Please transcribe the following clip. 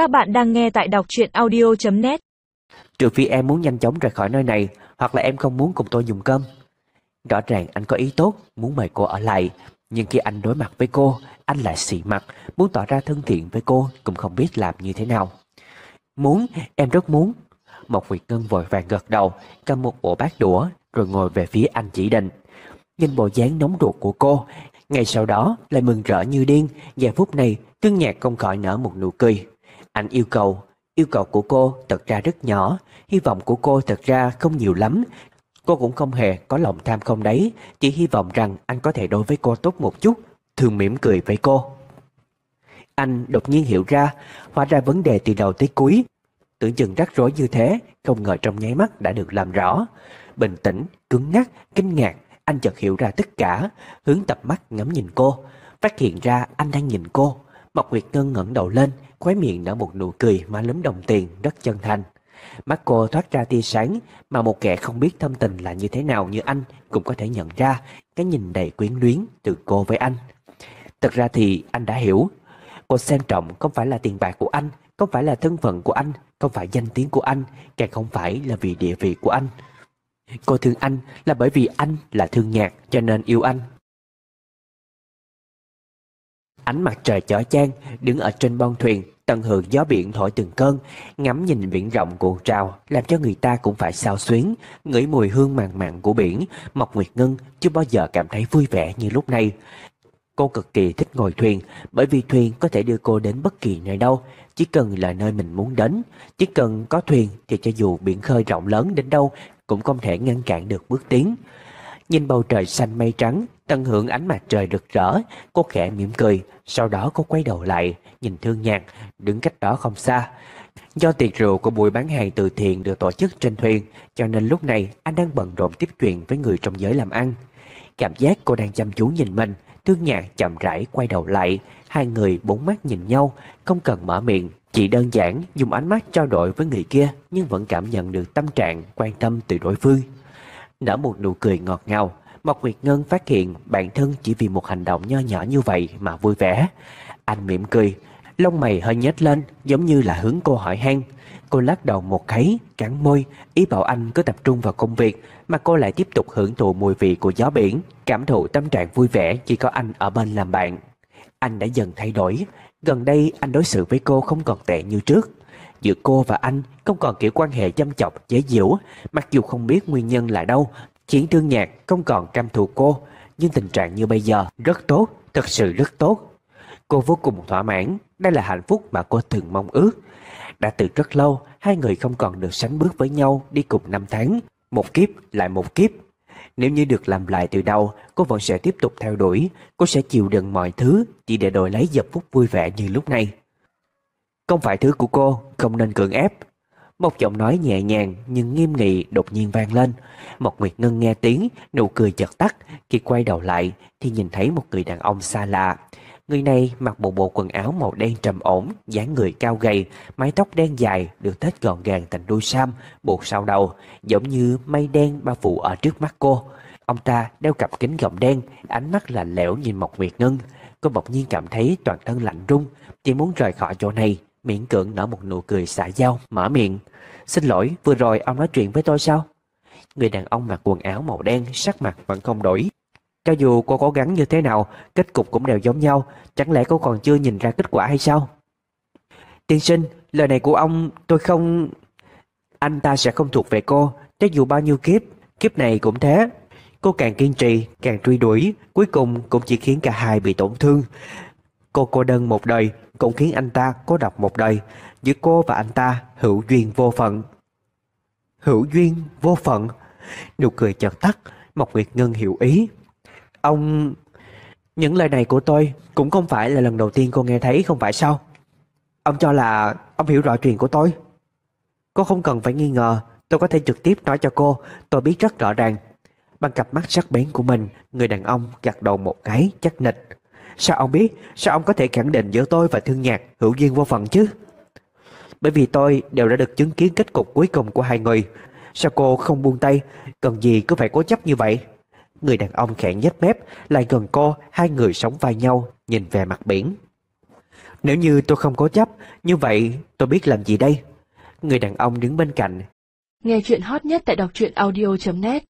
Các bạn đang nghe tại đọc truyện audio.net Trừ phi em muốn nhanh chóng rời khỏi nơi này Hoặc là em không muốn cùng tôi dùng cơm. Rõ ràng anh có ý tốt Muốn mời cô ở lại Nhưng khi anh đối mặt với cô Anh lại xị mặt Muốn tỏ ra thân thiện với cô Cũng không biết làm như thế nào. Muốn, em rất muốn. Một Nguyệt Ngân vội vàng gật đầu Cầm một bộ bát đũa Rồi ngồi về phía anh chỉ định. Nhìn bộ dáng nóng ruột của cô Ngay sau đó lại mừng rỡ như điên Giờ phút này Tương nhạc không khỏi nở một nụ cười. Anh yêu cầu Yêu cầu của cô thật ra rất nhỏ Hy vọng của cô thật ra không nhiều lắm. Cô cũng không hề có lòng tham không đấy Chỉ hy vọng rằng anh có thể đối với cô tốt một chút Thường mỉm cười với cô. Anh đột nhiên hiểu ra Hóa ra vấn đề từ đầu tới cuối. Tưởng chừng rắc rối như thế Không ngờ trong nháy mắt đã được làm rõ. Bình tĩnh, cứng ngắc, kinh ngạc Anh chợt hiểu ra tất cả Hướng tập mắt ngắm nhìn cô. Phát hiện ra anh đang nhìn cô. Mộc Nguyệt Ngân ngẩng đầu lên, Khóe miệng nở một nụ cười mà lấm đồng tiền Rất chân thành. Mắt cô thoát ra tia sáng, Mà một kẻ không biết thâm tình là như thế nào như anh Cũng có thể nhận ra Cái nhìn đầy quyến luyến từ cô với anh. Thật ra thì anh đã hiểu, Cô xem trọng không phải là tiền bạc của anh, Không phải là thân phận của anh, Không phải danh tiếng của anh, Càng không phải là vì địa vị của anh. Cô thương anh là bởi vì anh là thương nhạc Cho nên yêu anh. Ánh mặt trời chói chang, Đứng ở trên bon thuyền, Tận hưởng gió biển thổi từng cơn, Ngắm nhìn biển rộng cuộn trào, Làm cho người ta cũng phải sao xuyến, Ngửi mùi hương mặn mặn của biển, Mộc Nguyệt Ngân chưa bao giờ cảm thấy vui vẻ như lúc này. Cô cực kỳ thích ngồi thuyền, Bởi vì thuyền có thể đưa cô đến bất kỳ nơi đâu, Chỉ cần là nơi mình muốn đến. Chỉ cần có thuyền Thì cho dù biển khơi rộng lớn đến đâu, Cũng không thể ngăn cản được bước tiến. Nhìn bầu trời xanh mây trắng, Tận hưởng ánh mặt trời rực rỡ, Cô khẽ mỉm cười, Sau đó cô quay đầu lại, Nhìn thương nhạc, Đứng cách đó không xa. Do tiệc rượu của buổi bán hàng từ thiện được tổ chức trên thuyền, Cho nên lúc này anh đang bận rộn tiếp chuyện với người trong giới làm ăn. Cảm giác cô đang chăm chú nhìn mình, Thương nhạc chậm rãi quay đầu lại, Hai người bốn mắt nhìn nhau, Không cần mở miệng, Chỉ đơn giản dùng ánh mắt trao đổi với người kia Nhưng vẫn cảm nhận được tâm trạng quan tâm từ đối phương. Nở một nụ cười ngọt ngào Mộc Nguyệt Ngân phát hiện bản thân chỉ vì một hành động nho nhỏ như vậy mà vui vẻ. Anh mỉm cười, lông mày hơi nhếch lên giống như là hướng cô hỏi han. Cô lắc đầu một cái, cắn môi, ý bảo anh cứ tập trung vào công việc mà cô lại tiếp tục hưởng thụ mùi vị của gió biển, cảm thụ tâm trạng vui vẻ chỉ có anh ở bên làm bạn. Anh đã dần thay đổi, gần đây anh đối xử với cô không còn tệ như trước. Giữa cô và anh không còn kiểu quan hệ chăm chọc, dễ dỗ, mặc dù không biết nguyên nhân là đâu, khiến thương nhạc không còn căm thù cô, nhưng tình trạng như bây giờ rất tốt, thật sự rất tốt. Cô vô cùng thỏa mãn, đây là hạnh phúc mà cô từng mong ước. Đã từ rất lâu, hai người không còn được sánh bước với nhau đi cùng năm tháng, một kiếp lại một kiếp. Nếu như được làm lại từ đầu, cô vẫn sẽ tiếp tục theo đuổi, cô sẽ chịu đựng mọi thứ chỉ để đổi lấy giây phút vui vẻ như lúc này. Không phải thứ của cô, không nên cưỡng ép. Một giọng nói nhẹ nhàng nhưng nghiêm nghị đột nhiên vang lên. Mộc Nguyệt Ngân nghe tiếng, nụ cười chợt tắt. Khi quay đầu lại thì nhìn thấy một người đàn ông xa lạ. Người này mặc một bộ quần áo màu đen trầm ổn, dáng người cao gầy, mái tóc đen dài được tết gọn gàng thành đuôi sam, buộc sau đầu, giống như mây đen bao phủ ở trước mắt cô. Ông ta đeo cặp kính gọng đen, ánh mắt lạnh lẽo nhìn Mộc Nguyệt Ngân. Cô bỗng nhiên cảm thấy toàn thân lạnh run, chỉ muốn rời khỏi chỗ này, miễn cưỡng nở một nụ cười xả dao, mở miệng. Xin lỗi, vừa rồi ông nói chuyện với tôi sao? Người đàn ông mặc quần áo màu đen, sắc mặt vẫn không đổi. Cho dù cô cố gắng như thế nào, kết cục cũng đều giống nhau, chẳng lẽ cô còn chưa nhìn ra kết quả hay sao? Tiên sinh, lời này của ông tôi không... Anh ta sẽ không thuộc về cô, cho dù bao nhiêu kiếp, kiếp này cũng thế. Cô càng kiên trì, càng truy đuổi, cuối cùng cũng chỉ khiến cả hai bị tổn thương. Cô cô đơn một đời, cũng khiến anh ta cô độc một đời. Giữa cô và anh ta hữu duyên vô phận. Hữu duyên vô phận. Nụ cười chợt tắt, Mộc Nguyệt Ngân hiểu ý. Ông... Những lời này của tôi cũng không phải là lần đầu tiên cô nghe thấy không phải sao? Ông cho là ông hiểu rõ chuyện của tôi. Cô không cần phải nghi ngờ, tôi có thể trực tiếp nói cho cô, tôi biết rất rõ ràng. Bằng cặp mắt sắc bén của mình, người đàn ông gật đầu một cái chắc nịch. Sao ông biết? Sao ông có thể khẳng định giữa tôi và thương nhạc hữu duyên vô phận chứ? Bởi vì tôi đều đã được chứng kiến kết cục cuối cùng của hai người. Sao cô không buông tay? Cần gì cứ phải cố chấp như vậy? Người đàn ông khẽ nhếch mép, lại gần cô, hai người sống vai nhau, nhìn về mặt biển. Nếu như tôi không cố chấp, như vậy tôi biết làm gì đây? Người đàn ông đứng bên cạnh Nghe chuyện hot nhất tại đọc truyện audio.net